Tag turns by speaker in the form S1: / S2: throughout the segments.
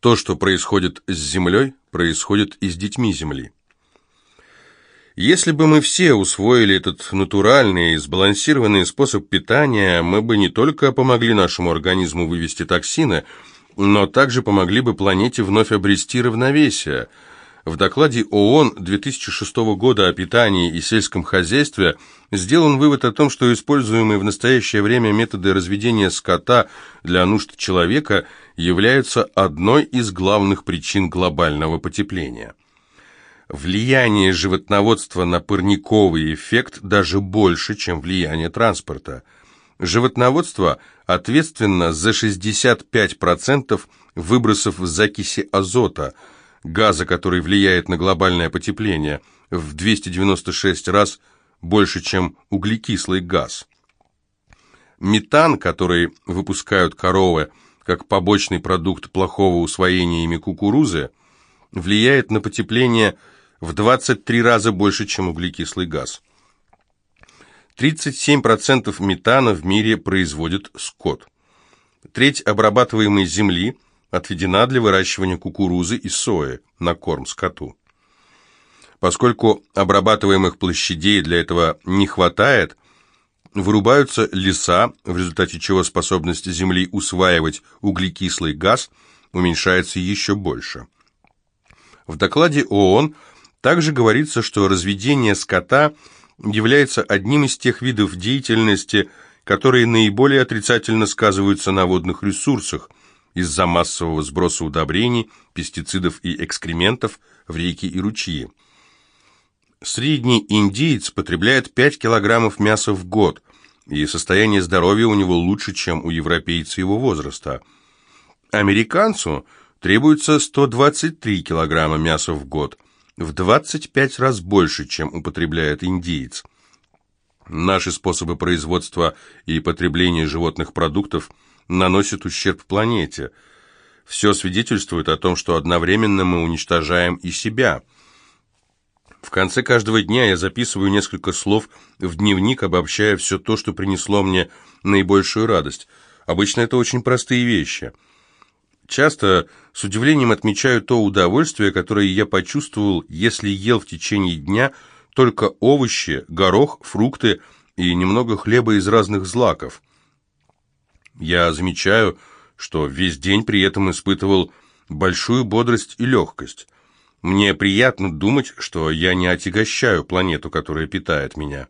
S1: То, что происходит с Землей, происходит и с детьми Земли. Если бы мы все усвоили этот натуральный и сбалансированный способ питания, мы бы не только помогли нашему организму вывести токсины, но также помогли бы планете вновь обрести равновесие. В докладе ООН 2006 года о питании и сельском хозяйстве сделан вывод о том, что используемые в настоящее время методы разведения скота для нужд человека являются одной из главных причин глобального потепления. Влияние животноводства на парниковый эффект даже больше, чем влияние транспорта. Животноводство ответственно за 65% выбросов закиси азота, газа, который влияет на глобальное потепление, в 296 раз больше, чем углекислый газ. Метан, который выпускают коровы как побочный продукт плохого усвоения ими кукурузы, влияет на потепление в 23 раза больше, чем углекислый газ. 37% метана в мире производит скот. Треть обрабатываемой земли отведена для выращивания кукурузы и сои на корм скоту. Поскольку обрабатываемых площадей для этого не хватает, вырубаются леса, в результате чего способность Земли усваивать углекислый газ уменьшается еще больше. В докладе ООН также говорится, что разведение скота является одним из тех видов деятельности, которые наиболее отрицательно сказываются на водных ресурсах из-за массового сброса удобрений, пестицидов и экскрементов в реки и ручьи. Средний индиец потребляет 5 килограммов мяса в год, и состояние здоровья у него лучше, чем у европейца его возраста. Американцу требуется 123 килограмма мяса в год – в 25 раз больше, чем употребляет индиец. Наши способы производства и потребления животных продуктов наносят ущерб планете. Все свидетельствует о том, что одновременно мы уничтожаем и себя. В конце каждого дня я записываю несколько слов в дневник, обобщая все то, что принесло мне наибольшую радость. Обычно это очень простые вещи – Часто с удивлением отмечаю то удовольствие, которое я почувствовал, если ел в течение дня только овощи, горох, фрукты и немного хлеба из разных злаков. Я замечаю, что весь день при этом испытывал большую бодрость и легкость. Мне приятно думать, что я не отягощаю планету, которая питает меня.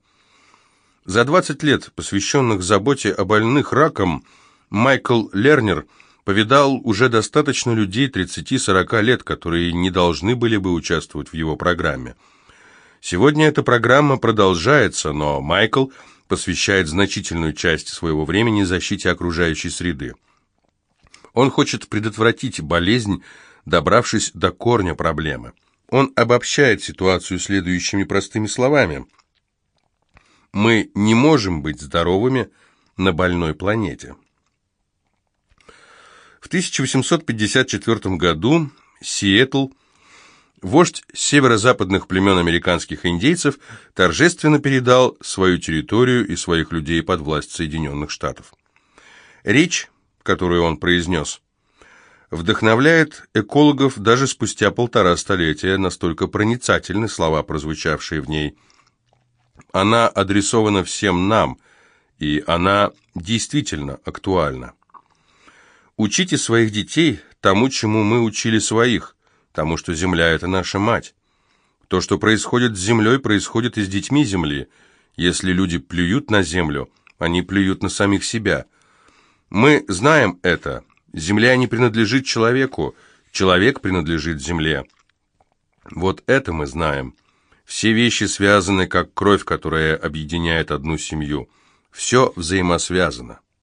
S1: За 20 лет, посвященных заботе о больных раком, Майкл Лернер – повидал уже достаточно людей 30-40 лет, которые не должны были бы участвовать в его программе. Сегодня эта программа продолжается, но Майкл посвящает значительную часть своего времени защите окружающей среды. Он хочет предотвратить болезнь, добравшись до корня проблемы. Он обобщает ситуацию следующими простыми словами. «Мы не можем быть здоровыми на больной планете». В 1854 году Сиэтл, вождь северо-западных племен американских индейцев, торжественно передал свою территорию и своих людей под власть Соединенных Штатов. Речь, которую он произнес, вдохновляет экологов даже спустя полтора столетия, настолько проницательны слова, прозвучавшие в ней. Она адресована всем нам, и она действительно актуальна. Учите своих детей тому, чему мы учили своих, тому, что земля – это наша мать. То, что происходит с землей, происходит и с детьми земли. Если люди плюют на землю, они плюют на самих себя. Мы знаем это. Земля не принадлежит человеку, человек принадлежит земле. Вот это мы знаем. Все вещи связаны, как кровь, которая объединяет одну семью. Все взаимосвязано.